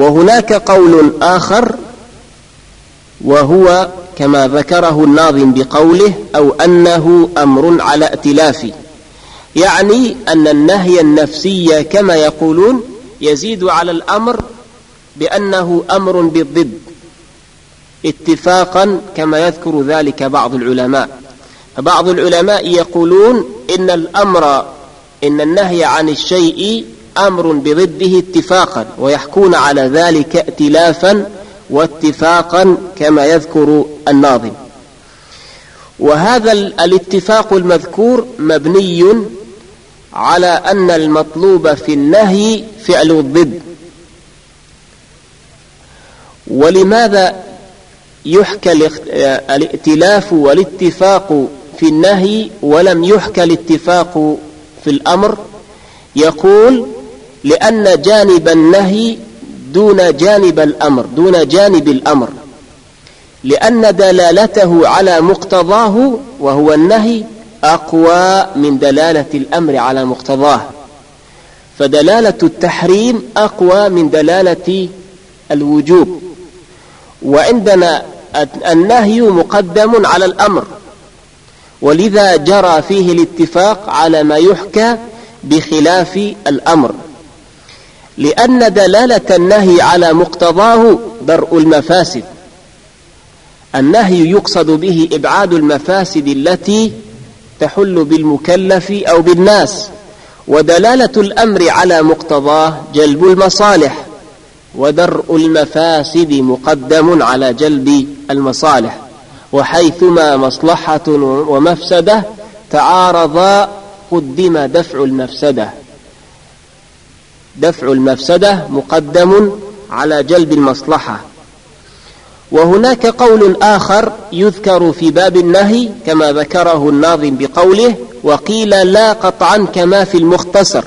وهناك قول آخر وهو كما ذكره الناظم بقوله أو أنه أمر على ائتلاف. يعني أن النهي النفسي كما يقولون يزيد على الأمر بأنه أمر بالضد اتفاقا كما يذكر ذلك بعض العلماء. فبعض العلماء يقولون إن الأمر إن النهي عن الشيء أمر بضده اتفاقا ويحكون على ذلك ائتلافا واتفاقا كما يذكر الناظم. وهذا الاتفاق المذكور مبني على أن المطلوب في النهي فعل الضد. ولماذا يحكى الائتلاف والاتفاق في النهي ولم يحكى الاتفاق في الأمر؟ يقول لأن جانب النهي دون جانب الأمر دون جانب الأمر. لأن دلالته على مقتضاه وهو النهي أقوى من دلالة الأمر على مقتضاه. فدلالة التحريم أقوى من دلالة الوجوب. وعندنا النهي مقدم على الأمر. ولذا جرى فيه الاتفاق على ما يحكى بخلاف الأمر. لأن دلالة النهي على مقتضاه درء المفاسد. النهي يقصد به إبعاد المفاسد التي تحل بالمكلف أو بالناس ودلالة الأمر على مقتضاه جلب المصالح ودرء المفاسد مقدم على جلب المصالح وحيثما مصلحة ومفسدة تعارضا قدم دفع المفسدة. دفع المفسدة مقدم على جلب المصلحة. وهناك قول آخر يذكر في باب النهي كما ذكره الناظم بقوله وقيل لا قطعا كما في المختصر.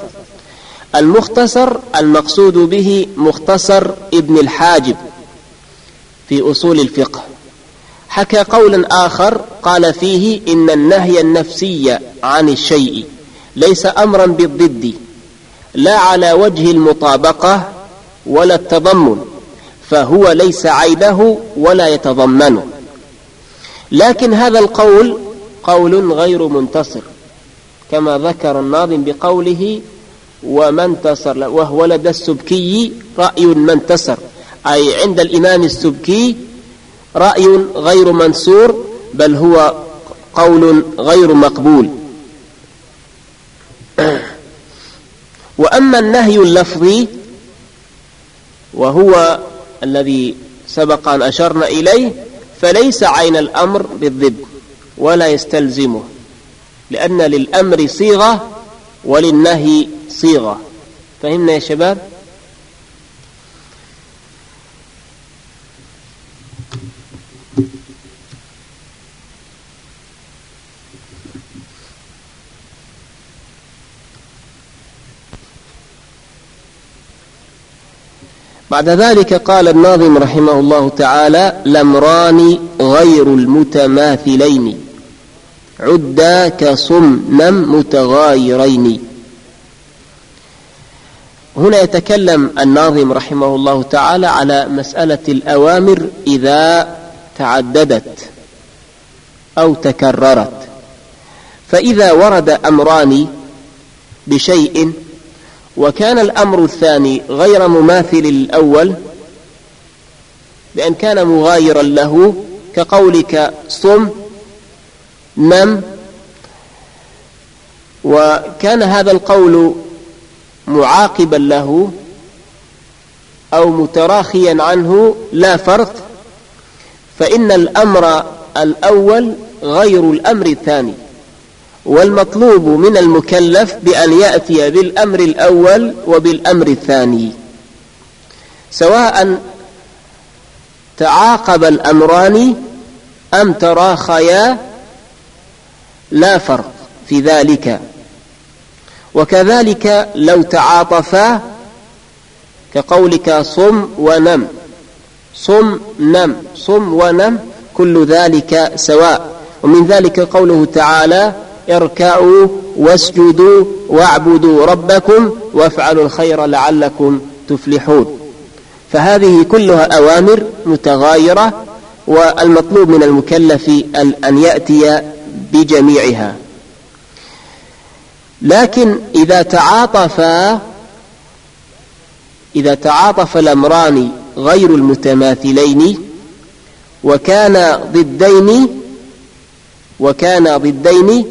المختصر المقصود به مختصر ابن الحاجب في أصول الفقه. حكى قولا آخر قال فيه إن النهي النفسي عن الشيء ليس أمرا بالضد. لا على وجه المطابقة ولا التضمن فهو ليس عيبه ولا يتضمنه. لكن هذا القول قول غير منتصر كما ذكر الناظم بقوله ومن انتصر وهو لدى السبكي رأي من انتصر. أي عند الإمام السبكي رأي غير منصور بل هو قول غير مقبول. وأما النهي اللفظي وهو الذي سبق أن أشرنا إليه فليس عين الأمر بالضد ولا يستلزمه لأن للأمر صيغة وللنهي صيغة. فهمنا يا شباب؟ بعد ذلك قال الناظم رحمه الله تعالى لمران غير المتماثلين عدا كصمنم متغايرين. هنا يتكلم الناظم رحمه الله تعالى على مسألة الأوامر إذا تعددت أو تكررت. فإذا ورد أمران بشيء وكان الأمر الثاني غير مماثل للأول بأن كان مغايرا له كقولك صم نم وكان هذا القول معاقبا له أو متراخيا عنه لا فرق فإن الأمر الأول غير الأمر الثاني. والمطلوب من المكلف بأن يأتي بالأمر الأول وبالأمر الثاني. سواء تعاقب الأمران أم تراخيا لا فرق في ذلك. وكذلك لو تعاطفا كقولك صم ونم. صم نم صم ونم كل ذلك سواء. ومن ذلك قوله تعالى اركعوا واسجدوا واعبدوا ربكم وافعلوا الخير لعلكم تفلحون. فهذه كلها أوامر متغايرة والمطلوب من المكلف أن يأتي بجميعها. لكن إذا تعاطفا إذا تعاطف الأمران غير المتماثلين وكان ضدين وكان ضدين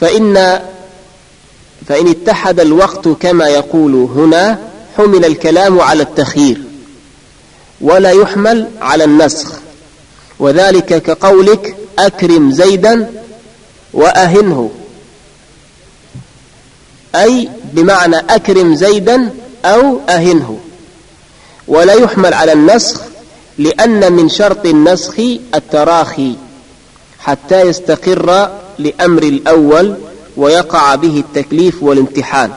فإن فإن اتحد الوقت كما يقول هنا حمل الكلام على التخيير ولا يحمل على النسخ. وذلك كقولك أكرم زيدا وأهنه. أي بمعنى أكرم زيدا أو أهنه. ولا يحمل على النسخ لأن من شرط النسخ التراخي حتى يستقر لأمر الأول ويقع به التكليف والامتحان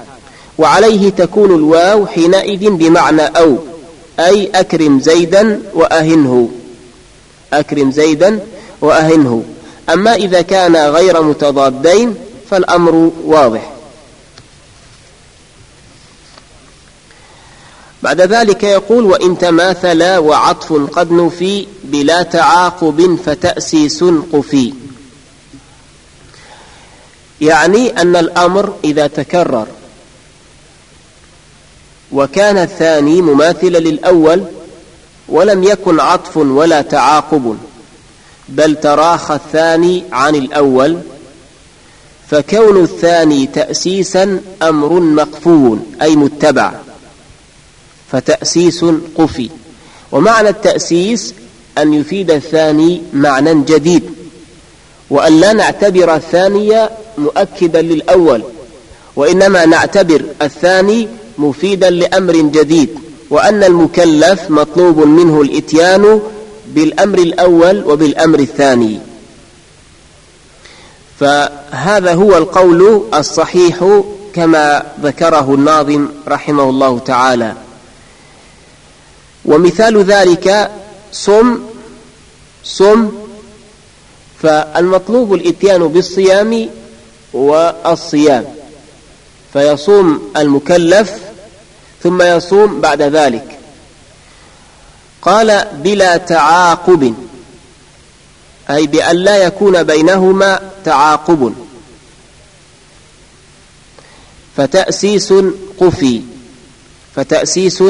وعليه تكون الواو حينئذ بمعنى أو أي أكرم زيدا وأهنه. أكرم زيدا وأهنه. أما إذا كان غير متضادين فالأمر واضح. بعد ذلك يقول وإن تماثلا وعطف قد نفي بلا تعاقب فتأسيس قفي. يعني أن الأمر إذا تكرر. وكان الثاني مماثلا للأول ولم يكن عطف ولا تعاقب بل تراخى الثاني عن الأول فكون الثاني تأسيسا أمر مقفو أي متبع فتأسيس قفي. ومعنى التأسيس أن يفيد الثاني معنى جديد. وأن لا نعتبر الثاني مؤكدا للأول وإنما نعتبر الثاني مفيدا لأمر جديد وأن المكلف مطلوب منه الإتيان بالأمر الأول وبالأمر الثاني. فهذا هو القول الصحيح كما ذكره الناظم رحمه الله تعالى. ومثال ذلك صم صم فالمطلوب الإتيان بالصيام والصيام. فيصوم المكلف ثم يصوم بعد ذلك. قال بلا تعاقب أي بأن لا يكون بينهما تعاقب. فتأسيس قفي فتأسيس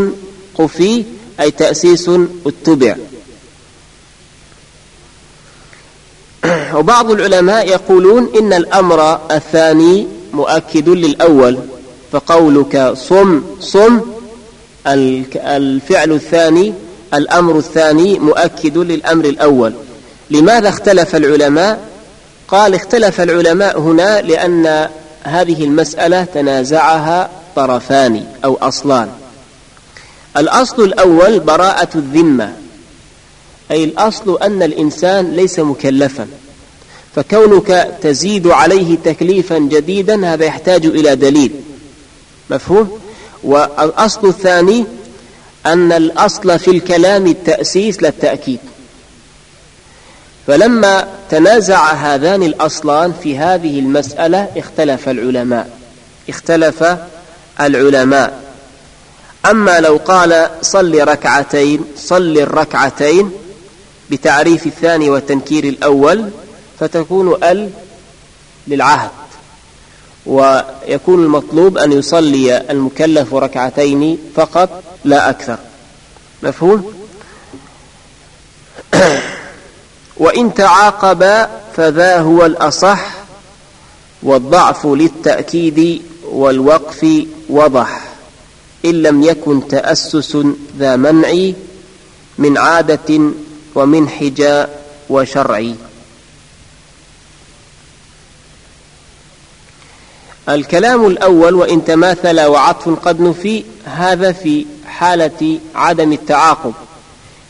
قفي أي تأسيس اتبع وبعض العلماء يقولون إن الأمر الثاني مؤكد للأول فقولك صم صم الفعل الثاني الأمر الثاني مؤكد للأمر الأول. لماذا اختلف العلماء؟ قال اختلف العلماء هنا لأن هذه المسألة تنازعها طرفان أو أصلان. الأصل الأول براءة الذمة. أي الأصل أن الإنسان ليس مكلفا. فكونك تزيد عليه تكليفا جديدا هذا يحتاج إلى دليل. مفهوم؟ والأصل الثاني أن الأصل في الكلام التأسيس للتأكيد فلما تنازع هذان الأصلان في هذه المسألة اختلف العلماء. اختلف العلماء. أما لو قال صل ركعتين صل الركعتين بتعريف الثاني وتنكير الأول فتكون ال للعهد. ويكون المطلوب أن يصلي المكلف ركعتين فقط لا أكثر. مفهوم؟ وإن تعاقبا فذا هو الأصح والضعف للتأكيد والوقف وضح. إن لم يكن تأسس ذا منع من عادة ومن حجاء وشرع الكلام الأول وإن تماثل وعطف قد نفي هذا في حالة عدم التعاقب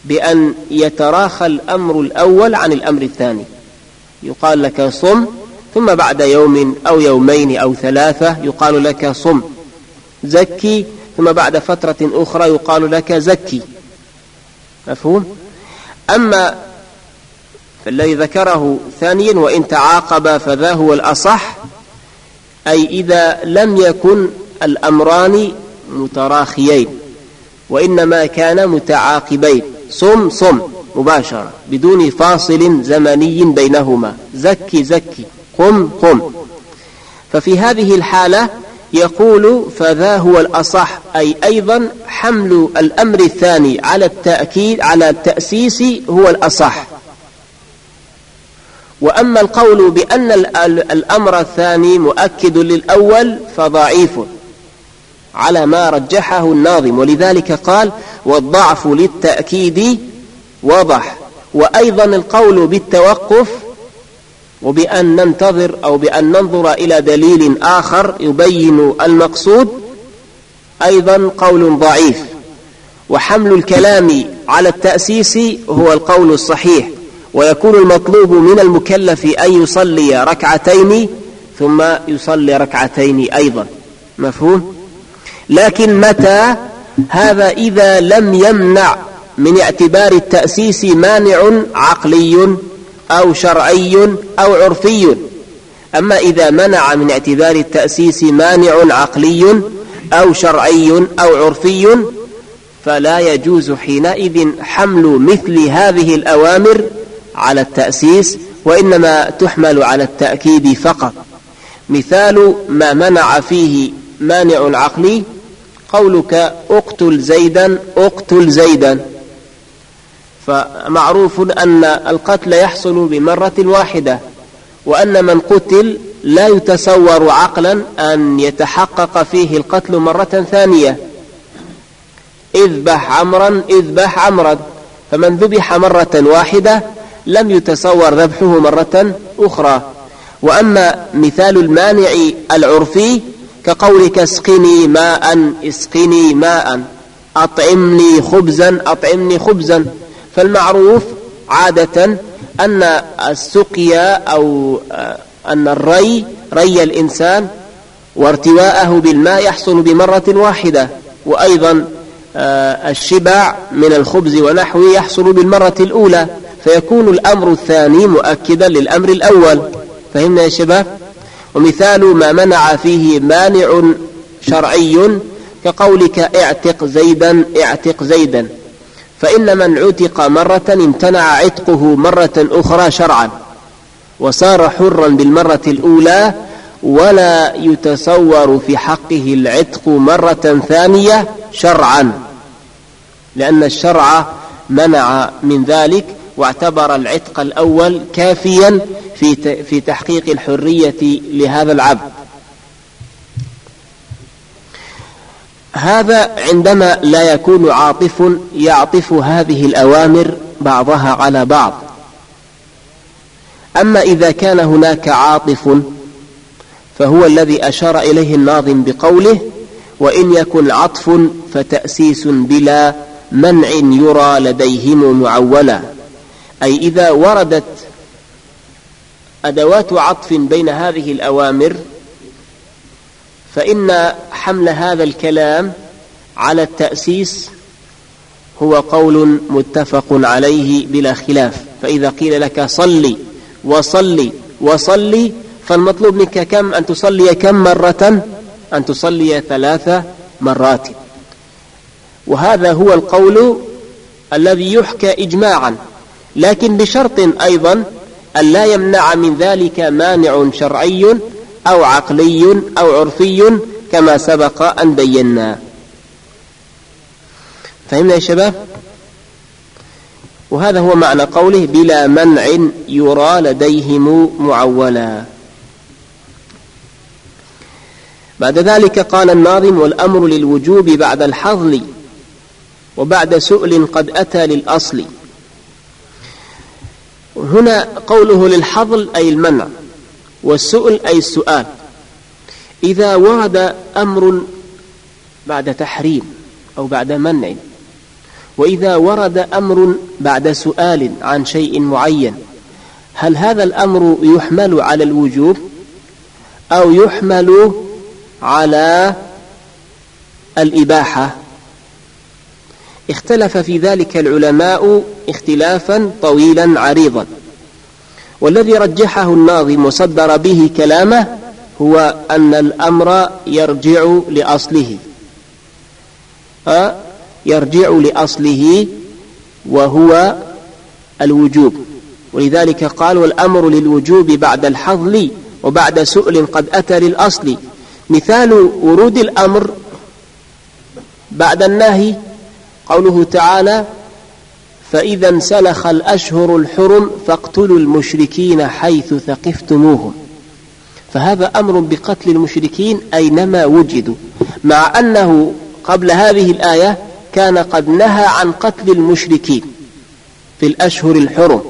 بأن يتراخى الأمر الأول عن الأمر الثاني. يقال لك صم ثم بعد يوم أو يومين أو ثلاثة يقال لك صم زكي ثم بعد فترة أخرى يقال لك زكي. مفهوم؟ أما فالذي ذكره ثانيا وإن تعاقب فذا هو الأصح أي إذا لم يكن الأمران متراخيين وإنما كان متعاقبين صم صم مباشرة بدون فاصل زمني بينهما زكي زكي قم قم. ففي هذه الحالة يقول فذا هو الأصح أي أيضا حمل الأمر الثاني على التأكيد على التأسيس هو الأصح. وأما القول بأن الأمر الثاني مؤكد للأول فضعيف على ما رجحه الناظم. ولذلك قال والضعف للتأكيد وضح وأيضا القول بالتوقف وبأن ننتظر أو بأن ننظر إلى دليل آخر يبين المقصود أيضا قول ضعيف. وحمل الكلام على التأسيس هو القول الصحيح ويكون المطلوب من المكلف أن يصلي ركعتين ثم يصلي ركعتين أيضا. مفهوم؟ لكن متى هذا إذا لم يمنع من اعتبار التأسيس مانع عقلي أو شرعي أو عرفي. أما إذا منع من اعتبار التأسيس مانع عقلي أو شرعي أو عرفي فلا يجوز حينئذ حمل مثل هذه الأوامر على التأسيس وإنما تحمل على التأكيد فقط. مثال ما منع فيه مانع عقلي قولك أقتل زيدا أقتل زيدا. فمعروف أن القتل يحصل بمرة واحدة وأن من قتل لا يتصور عقلا أن يتحقق فيه القتل مرة ثانية. اذبح عمرا اذبح عمرا. فمن ذبح مرة واحدة لم يتصور ذبحه مرة أخرى. وأما مثال المانع العرفي كقولك اسقني ماء اسقني ماء. أطعمني خبزا أطعمني خبزا. فالمعروف عادة أن السقيا أو آه، أن الري ري الإنسان وارتواءه بالماء يحصل بمرة واحدة وأيضا آه، الشبع من الخبز ونحوه يحصل بالمرة الأولى فيكون الأمر الثاني مؤكدا للأمر الأول. فهمنا يا شباب؟ ومثال ما منع فيه مانع شرعي كقولك اعتق زيدا اعتق زيدا. فإن من عتق مرة امتنع عتقه مرة أخرى شرعا وصار حرا بالمرة الأولى ولا يتصور في حقه العتق مرة ثانية شرعا لأن الشرع منع من ذلك واعتبر العتق الأول كافيا في تحقيق الحرية لهذا العبد. هذا عندما لا يكون عاطف يعطف هذه الأوامر بعضها على بعض. أما إذا كان هناك عاطف فهو الذي أشار إليه الناظم بقوله وإن يكن عطف فتأسيس بلا منع يرى لديهم معولا أي إذا وردت أدوات عطف بين هذه الأوامر فإن حمل هذا الكلام على التأسيس هو قول متفق عليه بلا خلاف. فإذا قيل لك صلي وصلي وصلي فالمطلوب منك كم؟ أن تصلي كم مرة؟ أن تصلي ثلاث مرات. وهذا هو القول الذي يحكى إجماعا لكن بشرط أيضا أن لا يمنع من ذلك مانع شرعي أو عقلي أو عرفي كما سبق أن بينا. فهمنا يا شباب؟ وهذا هو معنى قوله بلا منع يرى لديهم معولا. بعد ذلك قال الناظم والأمر للوجوب بعد الحظل وبعد سؤل قد أتى للأصل. هنا قوله للحظل أي المنع. والسؤل أي السؤال؟ إذا ورد أمر بعد تحريم أو بعد منع وإذا ورد أمر بعد سؤال عن شيء معين هل هذا الأمر يحمل على الوجوب أو يحمل على الإباحة؟ اختلف في ذلك العلماء اختلافا طويلا عريضا. والذي رجحه الناظم وصدر به كلامه هو أن الأمر يرجع لأصله. يرجع لأصله وهو الوجوب. ولذلك قال والأمر للوجوب بعد الحظل وبعد سؤل قد أتى للأصل. مثال ورود الأمر بعد النهي قوله تعالى فإذا انسلخ الأشهر الحرم فاقتلوا المشركين حيث ثقفتموهم. فهذا أمر بقتل المشركين أينما وجدوا مع أنه قبل هذه الآية كان قد نهى عن قتل المشركين في الأشهر الحرم.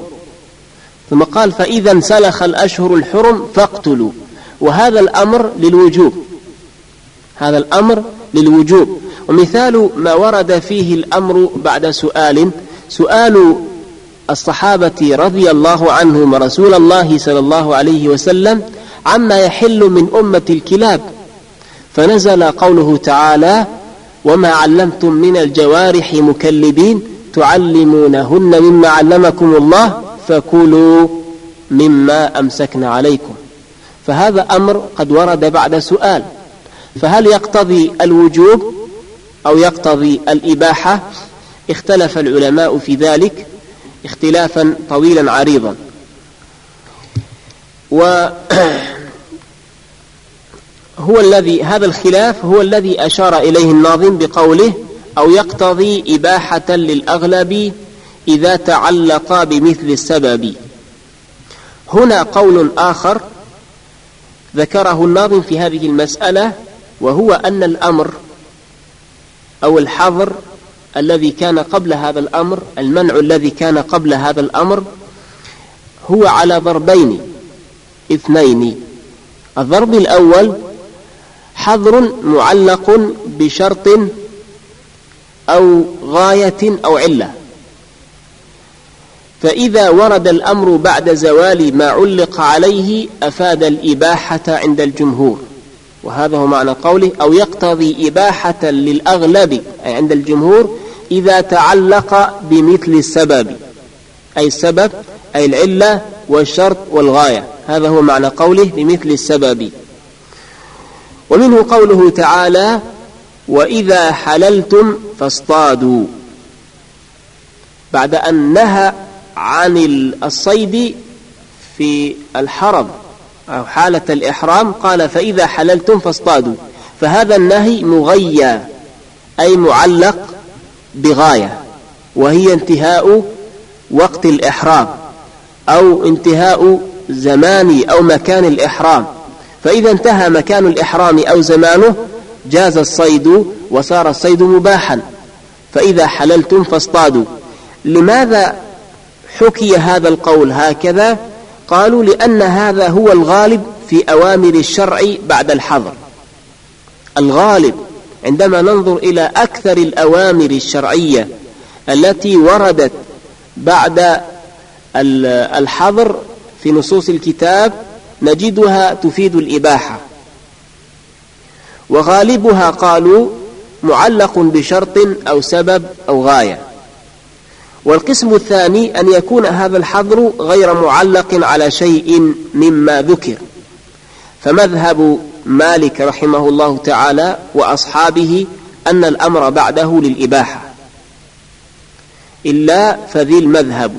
ثم قال فإذا انسلخ الأشهر الحرم فاقتلوا. وهذا الأمر للوجوب. هذا الأمر للوجوب. ومثال ما ورد فيه الأمر بعد سؤال سؤال الصحابة رضي الله عنهم رسول الله صلى الله عليه وسلم عما يحل من أمة الكلاب. فنزل قوله تعالى وما علمتم من الجوارح مكلبين تعلمونهن مما علمكم الله فكلوا مما أمسكنا عليكم. فهذا أمر قد ورد بعد سؤال. فهل يقتضي الوجوب أو يقتضي الإباحة؟ اختلف العلماء في ذلك اختلافا طويلا عريضا. و هو الذي هذا الخلاف هو الذي أشار إليه الناظم بقوله أو يقتضي إباحة للأغلب إذا تعلق بمثل السبب. هنا قول آخر ذكره الناظم في هذه المسألة وهو أن الأمر أو الحظر الذي كان قبل هذا الأمر المنع الذي كان قبل هذا الأمر هو على ضربين اثنين. الضرب الأول حظر معلق بشرط أو غاية أو علة. فإذا ورد الأمر بعد زوال ما علق عليه أفاد الإباحة عند الجمهور. وهذا هو معنى قوله أو يقتضي إباحة للأغلب أي عند الجمهور إذا تعلق بمثل السبب أي السبب أي العلة والشرط والغاية. هذا هو معنى قوله بمثل السبب. ومنه قوله تعالى وإذا حللتم فاصطادوا. بعد أن نهى عن الصيد في الحرم. أو حالة الإحرام قال فإذا حللتم فاصطادوا. فهذا النهي مغيى أي معلق بغاية وهي انتهاء وقت الإحرام أو انتهاء زمان أو مكان الإحرام. فإذا انتهى مكان الإحرام أو زمانه جاز الصيد وصار الصيد مباحا. فإذا حللتم فاصطادوا. لماذا حكي هذا القول هكذا؟ قالوا لأن هذا هو الغالب في أوامر الشرع بعد الحظر. الغالب عندما ننظر إلى أكثر الأوامر الشرعية التي وردت بعد الحظر في نصوص الكتاب نجدها تفيد الإباحة. وغالبها قالوا معلق بشرط أو سبب أو غاية. والقسم الثاني أن يكون هذا الحظر غير معلق على شيء مما ذكر. فمذهب مالك رحمه الله تعالى وأصحابه أن الأمر بعده للإباحة. إلا فذي المذهب.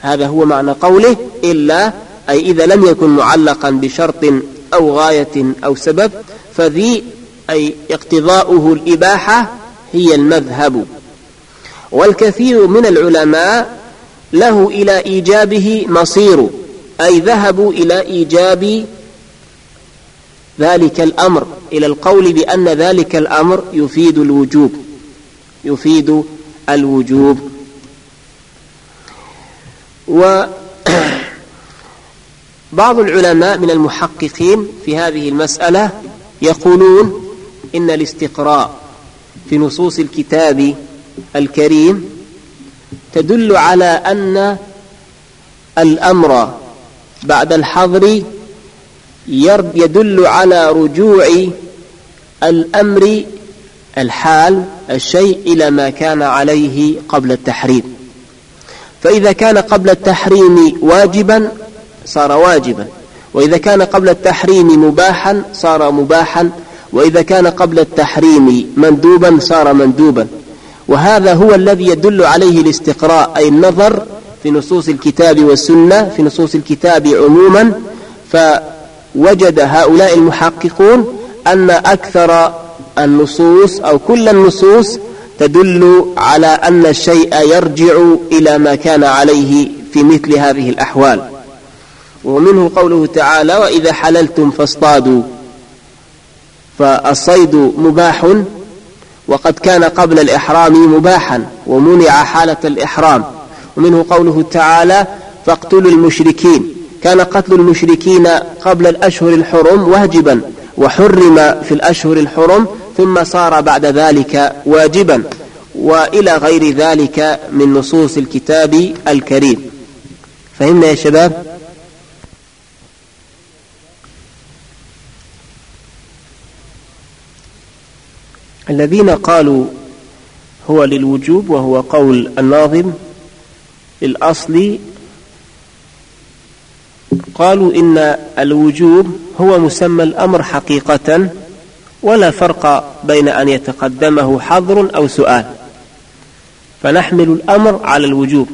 هذا هو معنى قوله إلا أي إذا لم يكن معلقا بشرط أو غاية أو سبب فذي أي اقتضاؤه الإباحة هي المذهب. والكثير من العلماء له إلى إيجابه مصير أي ذهبوا إلى إيجاب ذلك الأمر إلى القول بأن ذلك الأمر يفيد الوجوب يفيد الوجوب. وبعض العلماء من المحققين في هذه المسألة يقولون إن الاستقراء في نصوص الكتاب الكريم تدل على أن الأمر بعد الحظر يدل على رجوع الأمر الحال الشيء إلى ما كان عليه قبل التحريم. فإذا كان قبل التحريم واجبا صار واجبا وإذا كان قبل التحريم مباحا صار مباحا وإذا كان قبل التحريم مندوبا صار مندوبا. وهذا هو الذي يدل عليه الاستقراء أي النظر في نصوص الكتاب والسنة في نصوص الكتاب عموما. فوجد هؤلاء المحققون أن أكثر النصوص أو كل النصوص تدل على أن الشيء يرجع إلى ما كان عليه في مثل هذه الأحوال. ومنه قوله تعالى وإذا حللتم فاصطادوا. فالصيد مباح وقد كان قبل الإحرام مباحا ومنع حالة الإحرام. ومنه قوله تعالى فاقتلوا المشركين كان قتل المشركين قبل الأشهر الحرم واجبا وحرم في الأشهر الحرم ثم صار بعد ذلك واجبا. وإلى غير ذلك من نصوص الكتاب الكريم. فهمنا يا شباب؟ الذين قالوا هو للوجوب وهو قول الناظم الأصل قالوا إن الوجوب هو مسمى الأمر حقيقة ولا فرق بين أن يتقدمه حظر أو سؤال فنحمل الأمر على الوجوب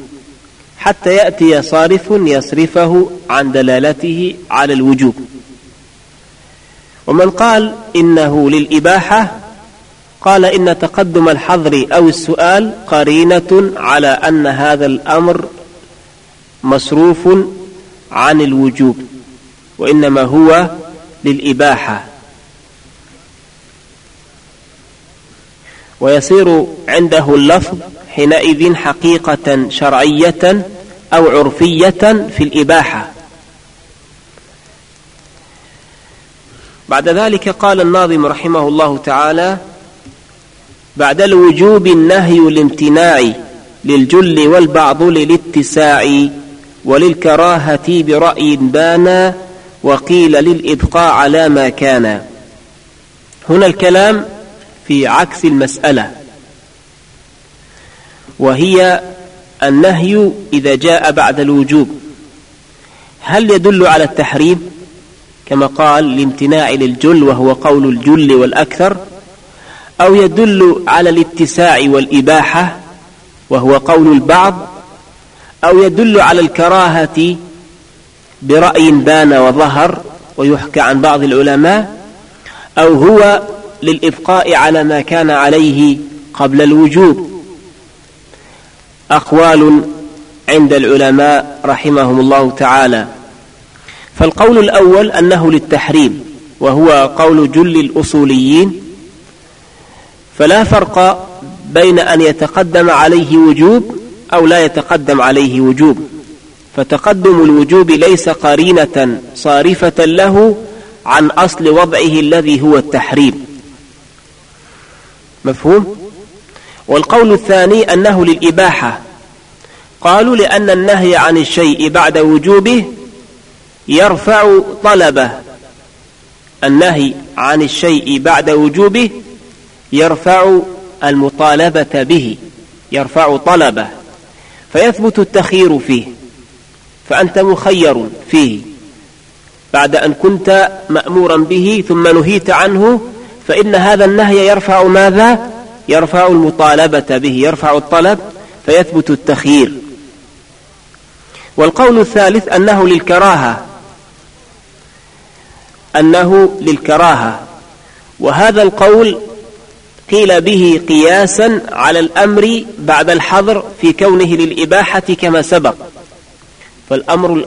حتى يأتي صارف يصرفه عن دلالته على الوجوب ومن قال إنه للإباحة قال إن تقدم الحظر أو السؤال قرينة على أن هذا الأمر مصروف عن الوجوب وإنما هو للإباحة. ويصير عنده اللفظ حينئذ حقيقة شرعية أو عرفية في الإباحة. بعد ذلك قال الناظم رحمه الله تعالى بعد الوجوب النهي الامتناع للجل والبعض للاتساع وللكراهة برأي بانا وقيل للإبقاء على ما كان. هنا الكلام في عكس المسألة. وهي النهي إذا جاء بعد الوجوب. هل يدل على التحريم؟ كما قال الامتناع للجل وهو قول الجل والأكثر. أو يدل على الاتساع والإباحة وهو قول البعض أو يدل على الكراهة برأي بان وظهر ويحكى عن بعض العلماء أو هو للإبقاء على ما كان عليه قبل الوجوب. أقوال عند العلماء رحمهم الله تعالى. فالقول الأول أنه للتحريم وهو قول جل الأصوليين فلا فرق بين أن يتقدم عليه وجوب أو لا يتقدم عليه وجوب. فتقدم الوجوب ليس قرينة صارفة له عن أصل وضعه الذي هو التحريم. مفهوم؟ والقول الثاني أنه للإباحة. قالوا لأن النهي عن الشيء بعد وجوبه يرفع طلبه. النهي عن الشيء بعد وجوبه يرفع المطالبة به يرفع طلبه فيثبت التخيير فيه فأنت مخير فيه. بعد أن كنت مأمورا به ثم نهيت عنه فإن هذا النهي يرفع ماذا؟ يرفع المطالبة به يرفع الطلب فيثبت التخيير. والقول الثالث أنه للكراهة أنه للكراهة. وهذا القول قيل به قياسا على الأمر بعد الحظر في كونه للإباحة كما سبق. فالأمر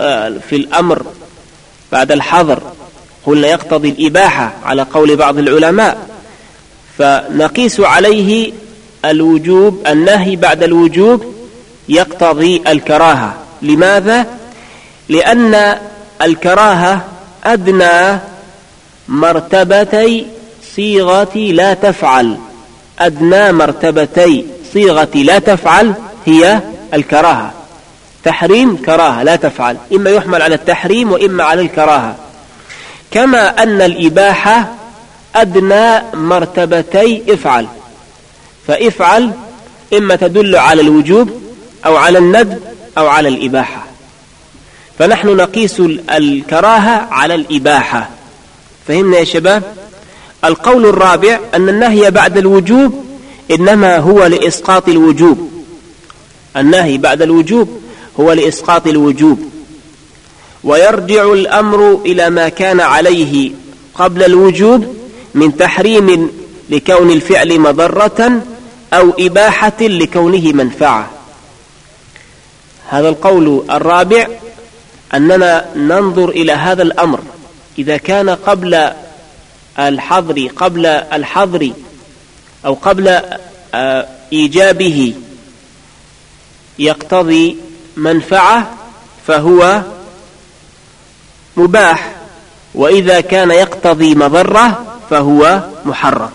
في الأمر بعد الحظر قلنا يقتضي الإباحة على قول بعض العلماء. فنقيس عليه الوجوب النهي بعد الوجوب يقتضي الكراهة. لماذا؟ لأن الكراهة أدنى مرتبتي صيغة لا تفعل. أدنى مرتبتي صيغة لا تفعل هي الكراهة. تحريم كراهة لا تفعل. إما يحمل على التحريم وإما على الكراهة. كما أن الإباحة أدنى مرتبتي افعل. فافعل إما تدل على الوجوب أو على الندب أو على الإباحة. فنحن نقيس الكراهة على الإباحة. فهمنا يا شباب؟ القول الرابع أن النهي بعد الوجوب إنما هو لإسقاط الوجوب. النهي بعد الوجوب هو لإسقاط الوجوب. ويرجع الأمر إلى ما كان عليه قبل الوجوب من تحريم لكون الفعل مضرة أو إباحة لكونه منفعة. هذا القول الرابع أننا ننظر إلى هذا الأمر إذا كان قبل الحظر قبل الحظر أو قبل آه، إيجابه يقتضي منفعة فهو مباح وإذا كان يقتضي مضرة فهو محرم.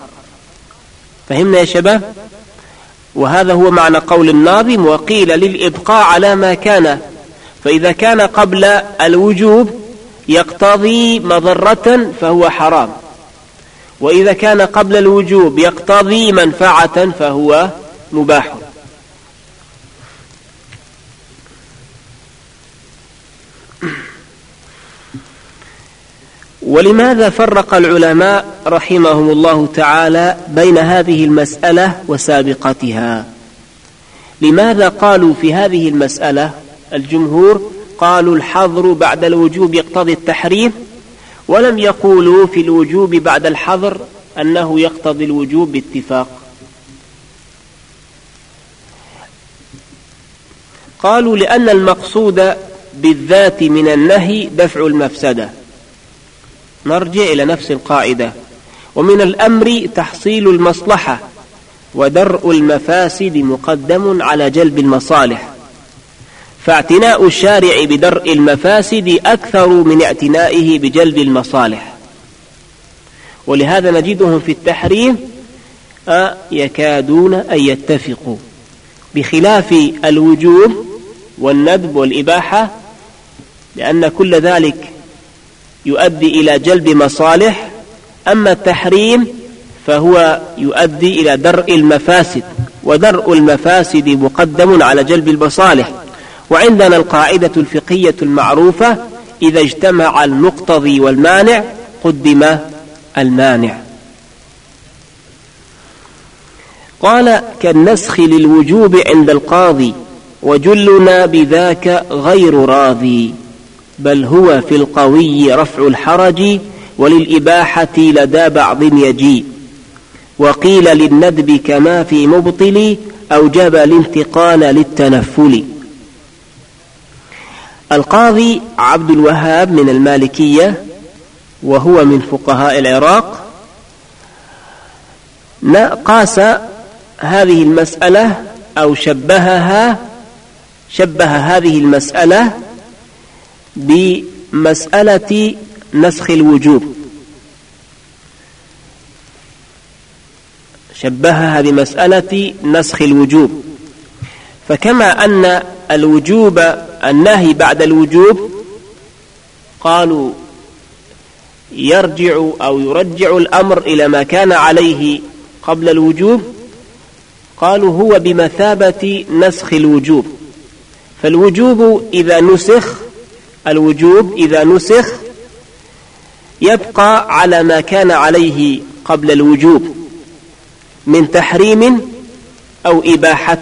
فهمنا يا شباب؟ وهذا هو معنى قول الناظم وقيل للإبقاء على ما كان. فإذا كان قبل الوجوب يقتضي مضرة فهو حرام. وإذا كان قبل الوجوب يقتضي منفعة فهو مباح. ولماذا فرق العلماء رحمهم الله تعالى بين هذه المسألة وسابقتها؟ لماذا قالوا في هذه المسألة الجمهور قالوا الحظر بعد الوجوب يقتضي التحريم؟ ولم يقولوا في الوجوب بعد الحظر أنه يقتضي الوجوب باتفاق. قالوا لأن المقصود بالذات من النهي دفع المفسدة. نرجع إلى نفس القاعدة. ومن الأمر تحصيل المصلحة ودرء المفاسد مقدم على جلب المصالح. فاعتناء الشارع بدرء المفاسد أكثر من اعتنائه بجلب المصالح. ولهذا نجدهم في التحريم يكادون أن يتفقوا بخلاف الوجوب والندب والإباحة لأن كل ذلك يؤدي إلى جلب مصالح. أما التحريم فهو يؤدي إلى درء المفاسد ودرء المفاسد مقدم على جلب المصالح. وعندنا القاعدة الفقهية المعروفة إذا اجتمع المقتضي والمانع قدم المانع. قال كالنسخ للوجوب عند القاضي وجلنا بذاك غير راضي بل هو في القوي رفع الحرج وللإباحة لدى بعض يجي وقيل للندب كما في مبطل أوجب الانتقال للتنفل. القاضي عبد الوهاب من المالكية وهو من فقهاء العراق. قاس هذه المسألة أو شبهها شبه هذه المسألة بمسألة نسخ الوجوب. شبهها بمسألة نسخ الوجوب. فكما أن الوجوب النهي بعد الوجوب قالوا يرجع أو يرجع الأمر إلى ما كان عليه قبل الوجوب قالوا هو بمثابة نسخ الوجوب. فالوجوب إذا نسخ الوجوب إذا نسخ يبقى على ما كان عليه قبل الوجوب من تحريم أو إباحة.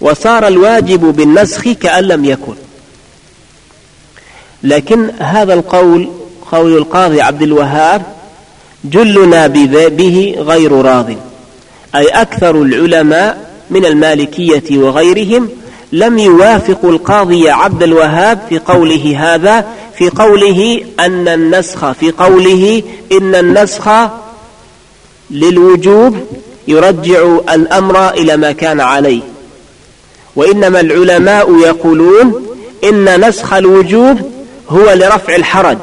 وصار الواجب بالنسخ كأن لم يكن. لكن هذا القول قول القاضي عبد الوهاب جلنا به غير راض أي أكثر العلماء من المالكية وغيرهم لم يوافق القاضي عبد الوهاب في قوله هذا في قوله أن النسخ في قوله إن النسخ للوجوب يرجع الأمر إلى ما كان عليه. وإنما العلماء يقولون إن نسخ الوجوب هو لرفع الحرج.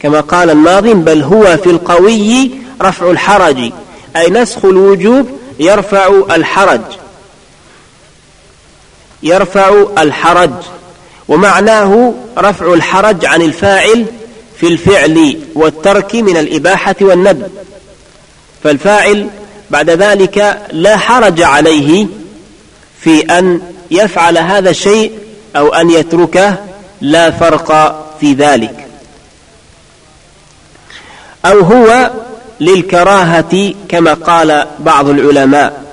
كما قال الناظم بل هو في القوي رفع الحرج. أي نسخ الوجوب يرفع الحرج. يرفع الحرج. ومعناه رفع الحرج عن الفاعل في الفعل والترك من الإباحة والندب. فالفاعل بعد ذلك لا حرج عليه. في أن يفعل هذا الشيء أو أن يتركه لا فرق في ذلك. أو هو للكراهة كما قال بعض العلماء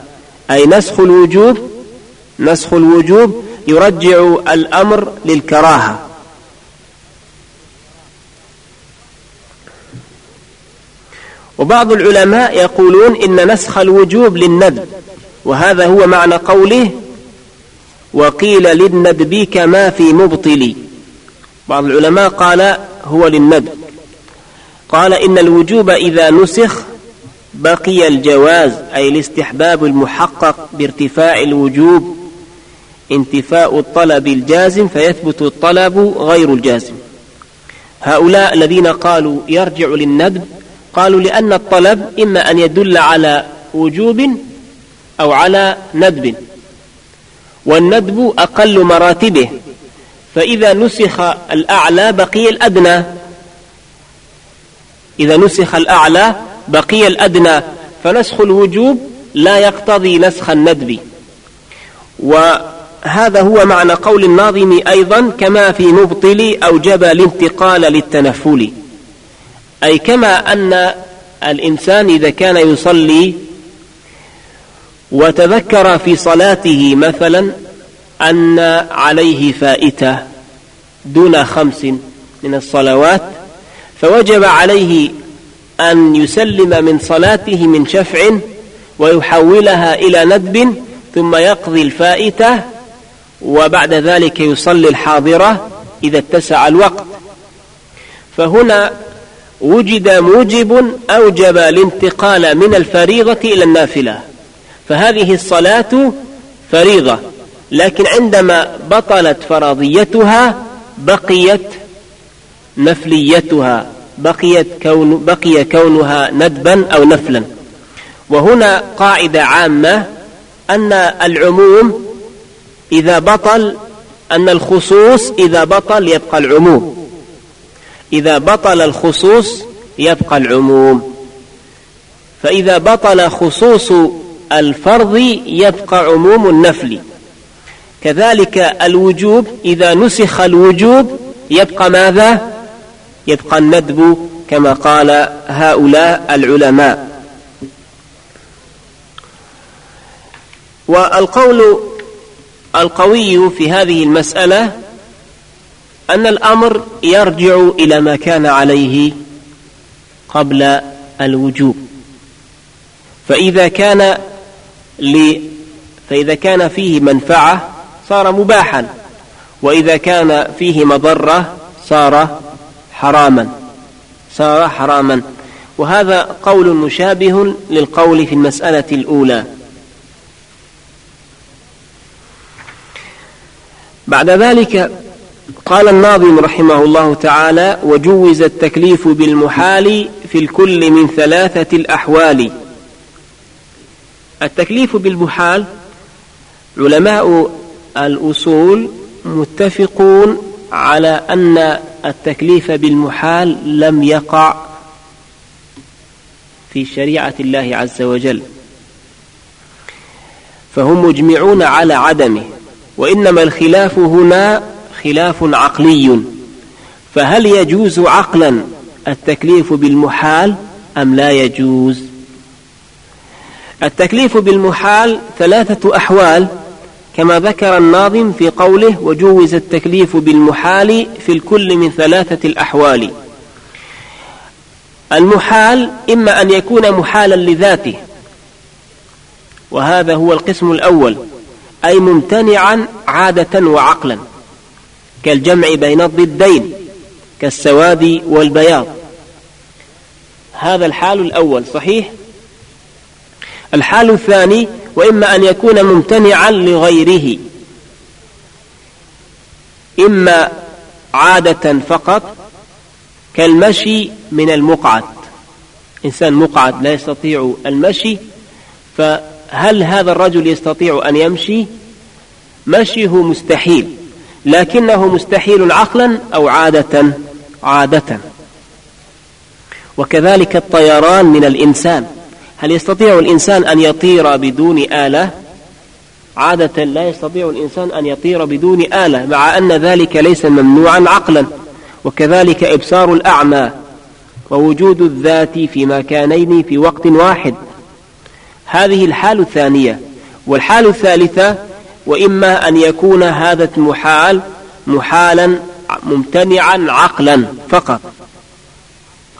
أي نسخ الوجوب نسخ الوجوب يرجع الأمر للكراهة. وبعض العلماء يقولون إن نسخ الوجوب للندب وهذا هو معنى قوله وقيل للندب كما في مبطل. بعض العلماء قال هو للندب. قال إن الوجوب إذا نسخ بقي الجواز أي الاستحباب المحقق بارتفاع الوجوب انتفاء الطلب الجازم فيثبت الطلب غير الجازم. هؤلاء الذين قالوا يرجع للندب قالوا لأن الطلب إما أن يدل على وجوب أو على ندب. والندب أقل مراتبه. فإذا نسخ الأعلى بقي الأدنى. إذا نسخ الأعلى بقي الأدنى. فنسخ الوجوب لا يقتضي نسخ الندب. وهذا هو معنى قول الناظم أيضا كما في مبطل أوجب الانتقال للتنفل. أي كما أن الإنسان إذا كان يصلي وتذكر في صلاته مثلا أن عليه فائتة دون خمس من الصلوات فوجب عليه أن يسلم من صلاته من شفع ويحولها إلى ندب ثم يقضي الفائتة وبعد ذلك يصلي الحاضرة إذا اتسع الوقت. فهنا وجد موجب أوجب الانتقال من الفريضة إلى النافلة. فهذه الصلاة فريضة لكن عندما بطلت فرضيتها بقيت نفليتها بقيت كون بقي كونها ندبا أو نفلا. وهنا قاعدة عامة أن العموم إذا بطل أن الخصوص إذا بطل يبقى العموم. إذا بطل الخصوص يبقى العموم. فإذا بطل خصوص الفرض يبقى عموم النفل. كذلك الوجوب إذا نسخ الوجوب يبقى ماذا؟ يبقى الندب كما قال هؤلاء العلماء. والقول القوي في هذه المسألة أن الأمر يرجع إلى ما كان عليه قبل الوجوب. فإذا كان فإذا كان فيه منفعة صار مباحا وإذا كان فيه مضرة صار حراما صار حراما. وهذا قول مشابه للقول في المسألة الأولى. بعد ذلك قال الناظم رحمه الله تعالى وجوز التكليف بالمحال في الكل من ثلاثة الأحوال التكليف بالمحال علماء الأصول متفقون على أن التكليف بالمحال لم يقع في شريعة الله عز وجل. فهم مجمعون على عدمه وإنما الخلاف هنا خلاف عقلي. فهل يجوز عقلا التكليف بالمحال أم لا يجوز؟ التكليف بالمحال ثلاثة أحوال كما ذكر الناظم في قوله وجوز التكليف بالمحال في الكل من ثلاثة الأحوال المحال إما أن يكون محالا لذاته وهذا هو القسم الأول أي ممتنعا عادة وعقلا كالجمع بين الضدين كالسواد والبياض. هذا الحال الأول صحيح؟ الحال الثاني وإما أن يكون ممتنعا لغيره. إما عادة فقط كالمشي من المقعد. إنسان مقعد لا يستطيع المشي فهل هذا الرجل يستطيع أن يمشي؟ مشيه مستحيل لكنه مستحيل عقلا أو عادة عادة. وكذلك الطيران من الإنسان. هل يستطيع الإنسان أن يطير بدون آلة؟ عادة لا يستطيع الإنسان أن يطير بدون آلة مع أن ذلك ليس ممنوعا عقلا وكذلك إبصار الأعمى ووجود الذات في مكانين في وقت واحد. هذه الحال الثانية. والحال الثالثة وإما أن يكون هذا المحال محالا ممتنعا عقلا فقط.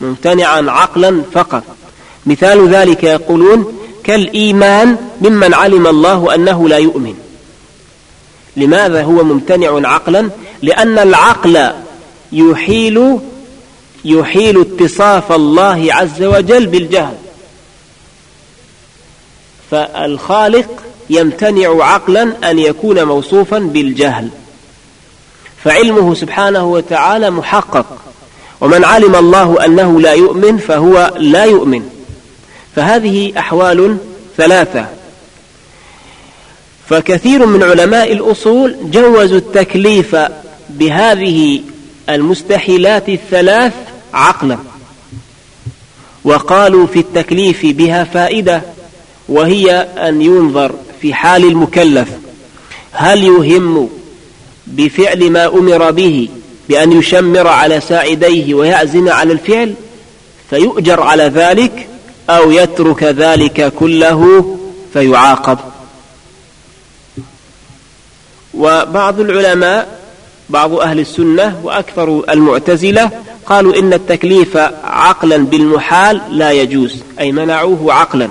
ممتنعا عقلا فقط. مثال ذلك يقولون كالإيمان ممن علم الله أنه لا يؤمن. لماذا هو ممتنع عقلا؟ لأن العقل يحيل يحيل اتصاف الله عز وجل بالجهل. فالخالق يمتنع عقلا أن يكون موصوفا بالجهل. فعلمه سبحانه وتعالى محقق. ومن علم الله أنه لا يؤمن فهو لا يؤمن. فهذه أحوال ثلاثة. فكثير من علماء الأصول جوزوا التكليف بهذه المستحيلات الثلاث عقلا وقالوا في التكليف بها فائدة وهي أن ينظر في حال المكلف هل يهم بفعل ما أمر به بأن يشمر على ساعديه ويعزم على الفعل؟ فيؤجر على ذلك أو يترك ذلك كله فيعاقب. وبعض العلماء بعض أهل السنة وأكثر المعتزلة قالوا إن التكليف عقلا بالمحال لا يجوز أي منعوه عقلا.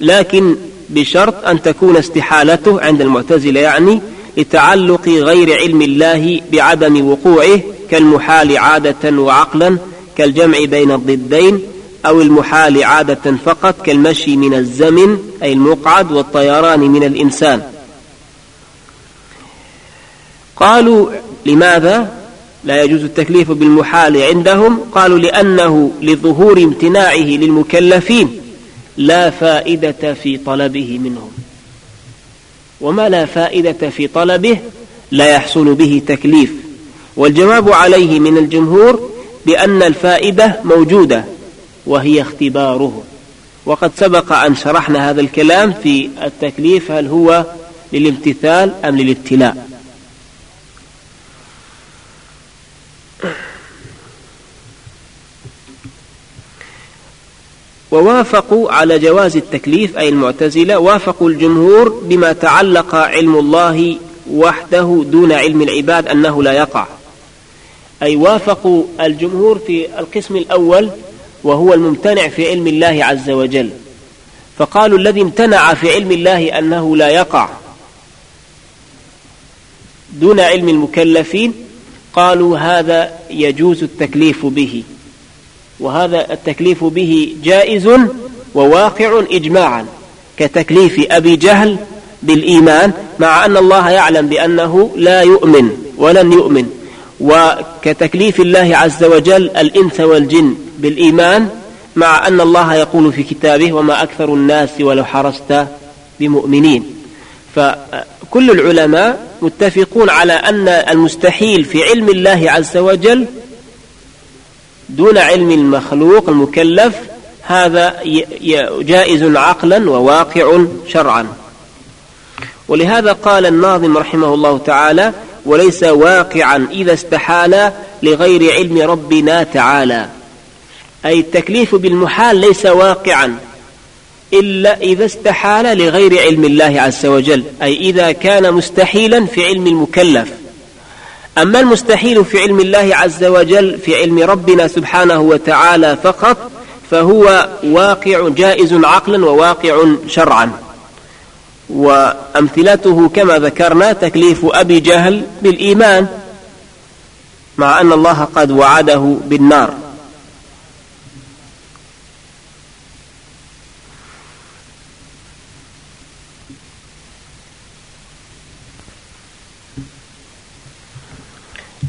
لكن بشرط أن تكون استحالته عند المعتزلة يعني لتعلق غير علم الله بعدم وقوعه كالمحال عادة وعقلا كالجمع بين الضدين أو المحال عادة فقط كالمشي من الزمن أي المقعد والطيران من الإنسان. قالوا لماذا؟ لا يجوز التكليف بالمحال عندهم. قالوا لأنه لظهور امتناعه للمكلفين لا فائدة في طلبه منهم. وما لا فائدة في طلبه لا يحصل به تكليف. والجواب عليه من الجمهور بأن الفائدة موجودة وهي اختباره. وقد سبق أن شرحنا هذا الكلام في التكليف هل هو للامتثال أم للابتلاء. ووافقوا على جواز التكليف أي المعتزلة وافقوا الجمهور بما تعلق علم الله وحده دون علم العباد أنه لا يقع. أي وافقوا الجمهور في القسم الأول وهو الممتنع في علم الله عز وجل. فقالوا الذي امتنع في علم الله أنه لا يقع. دون علم المكلفين قالوا هذا يجوز التكليف به. وهذا التكليف به جائز وواقع إجماعا كتكليف أبي جهل بالإيمان مع أن الله يعلم بأنه لا يؤمن ولن يؤمن. وكتكليف الله عز وجل الإنس والجن بالإيمان مع أن الله يقول في كتابه وما أكثر الناس ولو حرصت بمؤمنين فكل العلماء متفقون على أن المستحيل في علم الله عز وجل دون علم المخلوق المكلف هذا جائز عقلا وواقع شرعا. ولهذا قال الناظم رحمه الله تعالى وليس واقعا إذا استحال لغير علم ربنا تعالى. أي التكليف بالمحال ليس واقعا إلا إذا استحال لغير علم الله عز وجل أي إذا كان مستحيلا في علم المكلف. أما المستحيل في علم الله عز وجل في علم ربنا سبحانه وتعالى فقط فهو واقع جائز عقلا وواقع شرعا. وأمثلته كما ذكرنا تكليف أبي جهل بالإيمان مع أن الله قد وعده بالنار.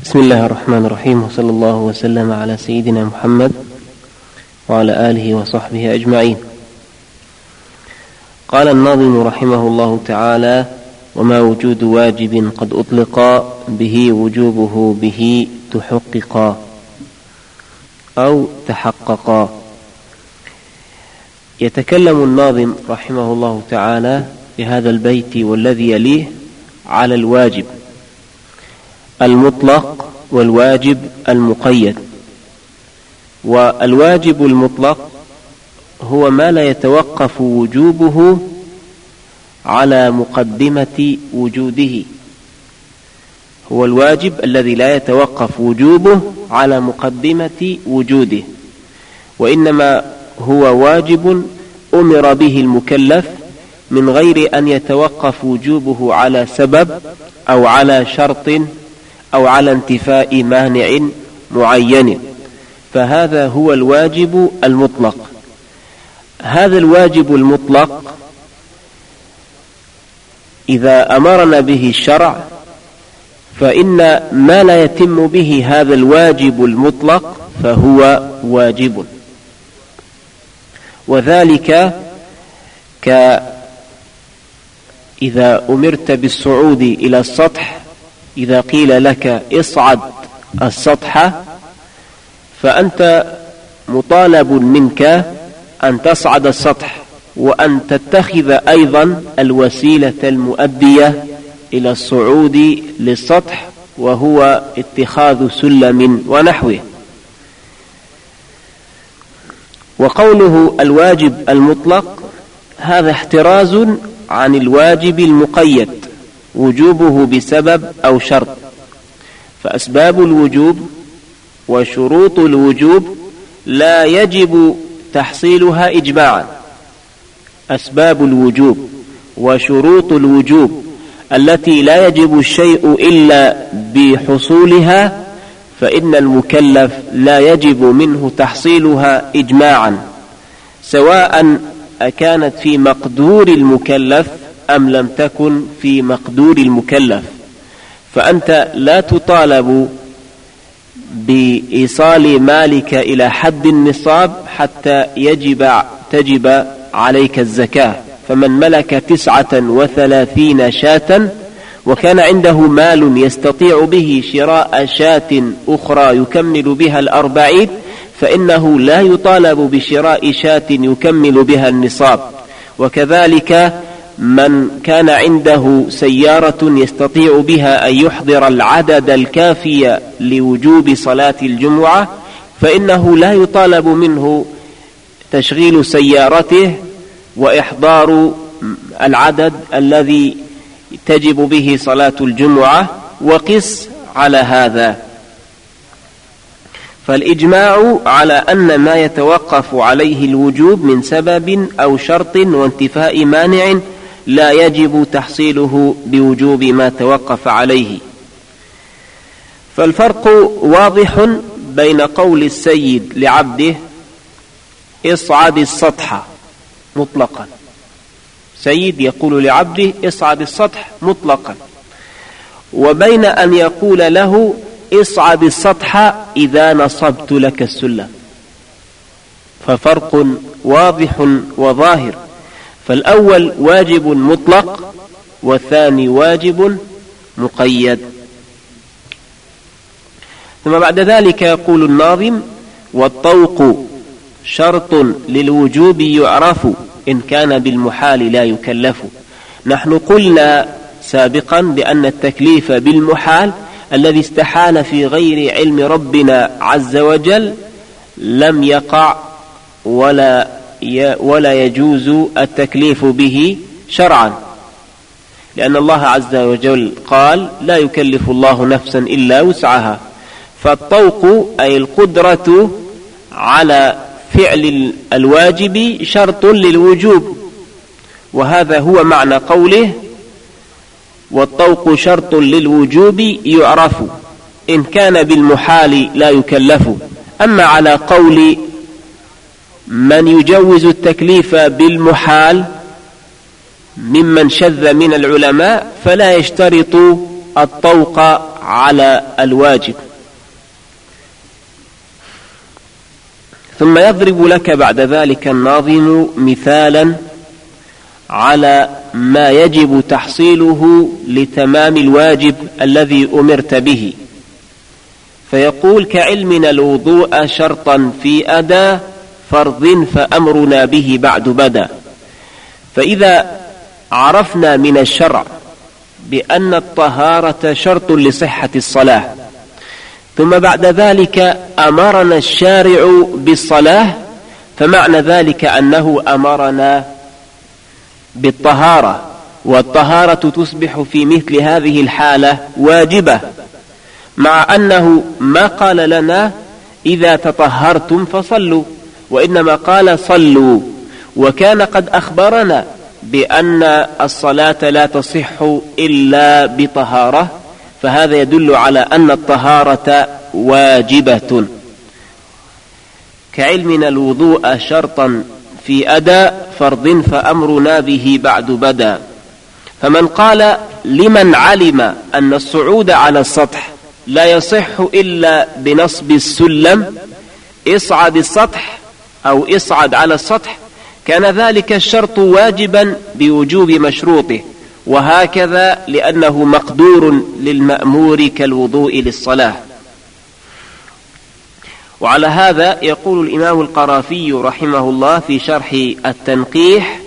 بسم الله الرحمن الرحيم وصلى الله وسلم على سيدنا محمد وعلى آله وصحبه أجمعين قال الناظم رحمه الله تعالى وما وجود واجب قد أطلق به وجوبه به تحقق أو تحقق. يتكلم الناظم رحمه الله تعالى في هذا البيت والذي يليه على الواجب المطلق والواجب المقيد. والواجب المطلق هو ما لا يتوقف وجوبه على مقدمة وجوده. هو الواجب الذي لا يتوقف وجوبه على مقدمة وجوده. وإنما هو واجب أمر به المكلف من غير أن يتوقف وجوبه على سبب أو على شرط أو على انتفاء مانع معين. فهذا هو الواجب المطلق. هذا الواجب المطلق إذا أمرنا به الشرع فإن ما لا يتم به هذا الواجب المطلق فهو واجب. وذلك ك إذا أمرت بالصعود إلى السطح إذا قيل لك اصعد السطح فأنت مطالب منك أن تصعد السطح وأن تتخذ أيضا الوسيلة المؤدية إلى الصعود للسطح وهو اتخاذ سلم ونحوه. وقوله الواجب المطلق هذا احتراز عن الواجب المقيد وجوبه بسبب أو شرط. فأسباب الوجوب وشروط الوجوب لا يجب تحصيلها إجماعا. أسباب الوجوب وشروط الوجوب التي لا يجب الشيء إلا بحصولها فإن المكلف لا يجب منه تحصيلها إجماعا سواء أكانت في مقدور المكلف أم لم تكن في مقدور المكلف. فأنت لا تطالب بإيصال مالك إلى حد النصاب حتى يجب تجب عليك الزكاة. فمن ملك تسعة وثلاثين شاة وكان عنده مال يستطيع به شراء شاة أخرى يكمل بها الأربعين فإنه لا يطالب بشراء شاة يكمل بها النصاب. وكذلك من كان عنده سيارة يستطيع بها أن يحضر العدد الكافي لوجوب صلاة الجمعة فإنه لا يطالب منه تشغيل سيارته وإحضار العدد الذي تجب به صلاة الجمعة وقس على هذا. فالإجماع على أن ما يتوقف عليه الوجوب من سبب أو شرط وانتفاء مانع لا يجب تحصيله بوجوب ما توقف عليه. فالفرق واضح بين قول السيد لعبده اصعد السطح مطلقا. سيد يقول لعبده اصعد السطح مطلقا. وبين أن يقول له اصعد السطح إذا نصبت لك السلم. ففرق واضح وظاهر. فالأول واجب مطلق والثاني واجب مقيد. ثم بعد ذلك يقول الناظم والطوق شرط للوجوب يعرف إن كان بالمحال لا يكلف. نحن قلنا سابقا بأن التكليف بالمحال الذي استحال في غير علم ربنا عز وجل لم يقع ولا ولا يجوز التكليف به شرعا. لأن الله عز وجل قال لا يكلف الله نفسا إلا وسعها. فالطوق أي القدرة على فعل الواجب شرط للوجوب. وهذا هو معنى قوله والطوق شرط للوجوب يعرف. إن كان بالمحال لا يكلف. أما على قول من يجوز التكليف بالمحال ممن شذ من العلماء فلا يشترط الطوق على الواجب. ثم يضرب لك بعد ذلك الناظم مثالا على ما يجب تحصيله لتمام الواجب الذي أمرت به. فيقول كعلمنا الوضوء شرطا في أداء فرض فأمرنا به بعد بدا فإذا عرفنا من الشرع بأن الطهارة شرط لصحة الصلاة ثم بعد ذلك أمرنا الشارع بالصلاة فمعنى ذلك أنه أمرنا بالطهارة والطهارة تصبح في مثل هذه الحالة واجبة مع أنه ما قال لنا إذا تطهرتم فصلوا. وإنما قال صلوا. وكان قد أخبرنا بأن الصلاة لا تصح إلا بطهارة فهذا يدل على أن الطهارة واجبة. كعلمنا الوضوء شرطا في أداء فرض فأمرنا به بعد بدا فمن قال لمن علم أن الصعود على السطح لا يصح إلا بنصب السلم اصعد السطح أو اصعد على السطح كان ذلك الشرط واجبا بوجوب مشروطه وهكذا لأنه مقدور للمأمور كالوضوء للصلاة. وعلى هذا يقول الإمام القرافي رحمه الله في شرح التنقيح